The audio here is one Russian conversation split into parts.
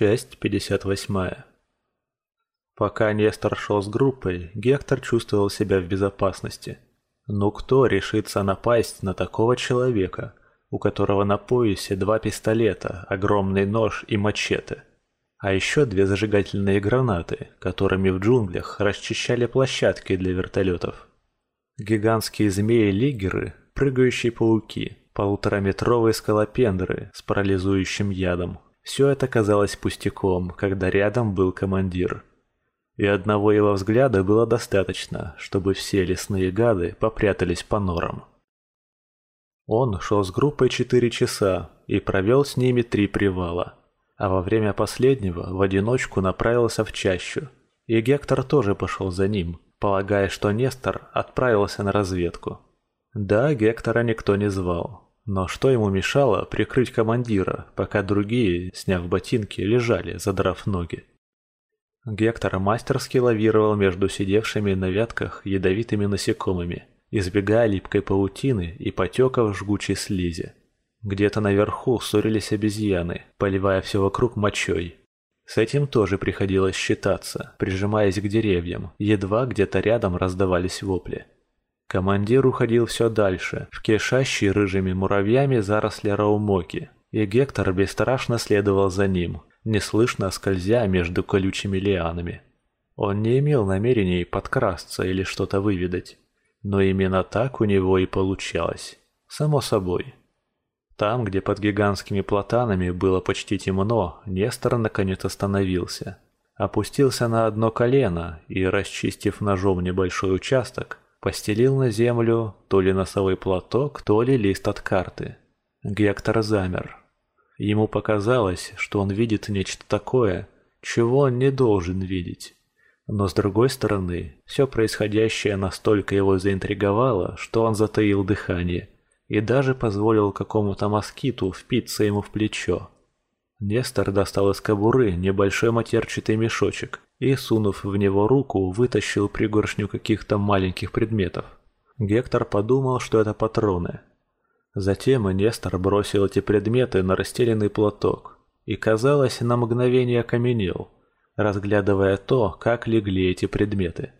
Часть 58. Пока Нестор шел с группой, Гектор чувствовал себя в безопасности. Но кто решится напасть на такого человека, у которого на поясе два пистолета, огромный нож и мачете? А еще две зажигательные гранаты, которыми в джунглях расчищали площадки для вертолетов. Гигантские змеи-лигеры, прыгающие пауки, полутораметровые скалопендры с парализующим ядом, все это казалось пустяком, когда рядом был командир. И одного его взгляда было достаточно, чтобы все лесные гады попрятались по норам. Он шел с группой четыре часа и провел с ними три привала, а во время последнего в одиночку направился в чащу, и Гектор тоже пошел за ним, полагая, что Нестор отправился на разведку. Да, Гектора никто не звал, но что ему мешало прикрыть командира, пока другие, сняв ботинки, лежали, задрав ноги? Гектор мастерски лавировал между сидевшими на вятках ядовитыми насекомыми, избегая липкой паутины и потеков жгучей слизи. Где-то наверху ссорились обезьяны, поливая все вокруг мочой. С этим тоже приходилось считаться, прижимаясь к деревьям, едва где-то рядом раздавались вопли. Командир уходил все дальше, в кишащие рыжими муравьями заросли раумоки, и Гектор бесстрашно следовал за ним, неслышно скользя между колючими лианами. Он не имел намерений подкрасться или что-то выведать, но именно так у него и получалось, само собой. Там, где под гигантскими платанами было почти темно, Нестор наконец остановился. Опустился на одно колено и, расчистив ножом небольшой участок, постелил на землю то ли носовой платок, то ли лист от карты. Гектор замер. Ему показалось, что он видит нечто такое, чего он не должен видеть. Но с другой стороны, все происходящее настолько его заинтриговало, что он затаил дыхание и даже позволил какому-то москиту впиться ему в плечо. Нестор достал из кобуры небольшой матерчатый мешочек и, сунув в него руку, вытащил пригоршню каких-то маленьких предметов. Гектор подумал, что это патроны. Затем Нестор бросил эти предметы на расстеленный платок и, казалось, на мгновение окаменел, разглядывая то, как легли эти предметы.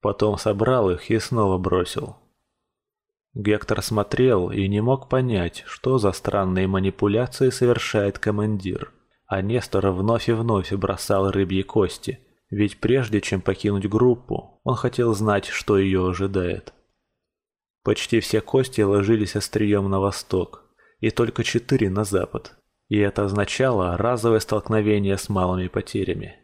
Потом собрал их и снова бросил. Гектор смотрел и не мог понять, что за странные манипуляции совершает командир. А Нестор вновь и вновь бросал рыбьи кости, ведь прежде чем покинуть группу, он хотел знать, что ее ожидает. Почти все кости ложились острием на восток, и только четыре на запад, и это означало разовое столкновение с малыми потерями.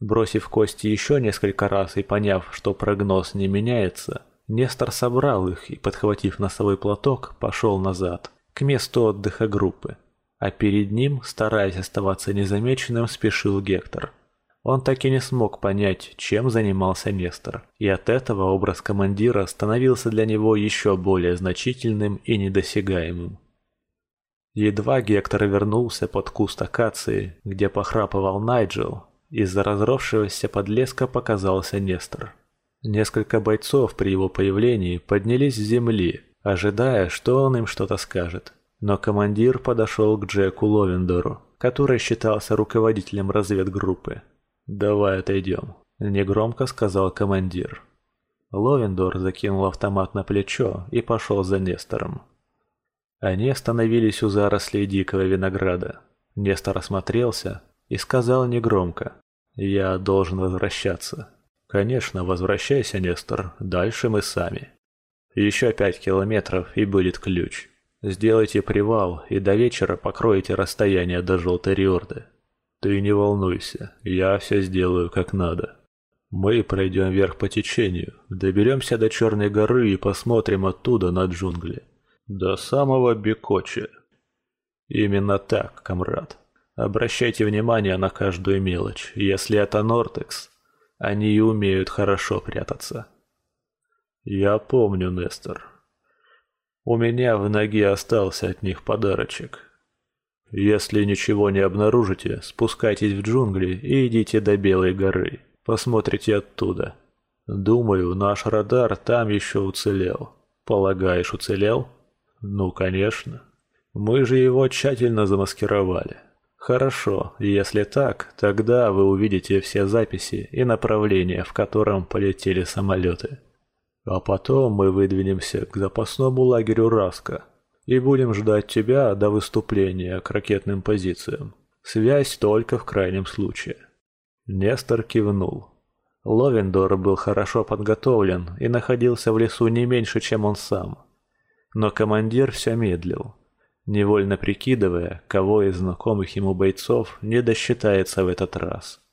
Бросив кости еще несколько раз и поняв, что прогноз не меняется, Нестор собрал их и, подхватив носовой платок, пошел назад, к месту отдыха группы а перед ним, стараясь оставаться незамеченным, спешил Гектор. Он так и не смог понять, чем занимался Нестор, и от этого образ командира становился для него еще более значительным и недосягаемым. Едва Гектор вернулся под куст акации, где похрапывал Найджел, из-за разросшегося подлеска показался Нестор. Несколько бойцов при его появлении поднялись с земли, ожидая, что он им что-то скажет. Но командир подошел к Джеку Ловендору, который считался руководителем разведгруппы. «Давай отойдем», – негромко сказал командир. Ловендор закинул автомат на плечо и пошел за Нестором. Они остановились у зарослей дикого винограда. Нестор осмотрелся и сказал негромко. «Я должен возвращаться». «Конечно, возвращайся, Нестор. Дальше мы сами». «Еще пять километров, и будет ключ». Сделайте привал и до вечера покроете расстояние до Желтой Риорды. Ты не волнуйся, я все сделаю как надо. Мы пройдем вверх по течению, доберемся до Черной горы и посмотрим оттуда на джунгли. До самого Бекочи. Именно так, комрад. Обращайте внимание на каждую мелочь. Если это Нортекс, они и умеют хорошо прятаться. Я помню, Нестор. У меня в ноге остался от них подарочек. Если ничего не обнаружите, спускайтесь в джунгли и идите до Белой горы. Посмотрите оттуда. Думаю, наш радар там еще уцелел. Полагаешь, уцелел? Ну, конечно. Мы же его тщательно замаскировали. Хорошо, если так, тогда вы увидите все записи и направления, в котором полетели самолеты. А потом мы выдвинемся к запасному лагерю Раска и будем ждать тебя до выступления к ракетным позициям. Связь только в крайнем случае. Нестор кивнул. Ловендор был хорошо подготовлен и находился в лесу не меньше, чем он сам. Но командир все медлил, невольно прикидывая, кого из знакомых ему бойцов не досчитается в этот раз.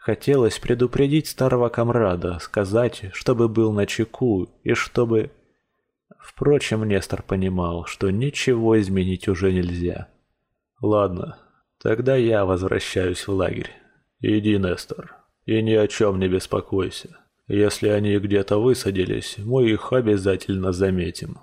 Хотелось предупредить старого комрада, сказать, чтобы был на чеку и чтобы... Впрочем, Нестор понимал, что ничего изменить уже нельзя. «Ладно, тогда я возвращаюсь в лагерь. Иди, Нестор, и ни о чем не беспокойся. Если они где-то высадились, мы их обязательно заметим».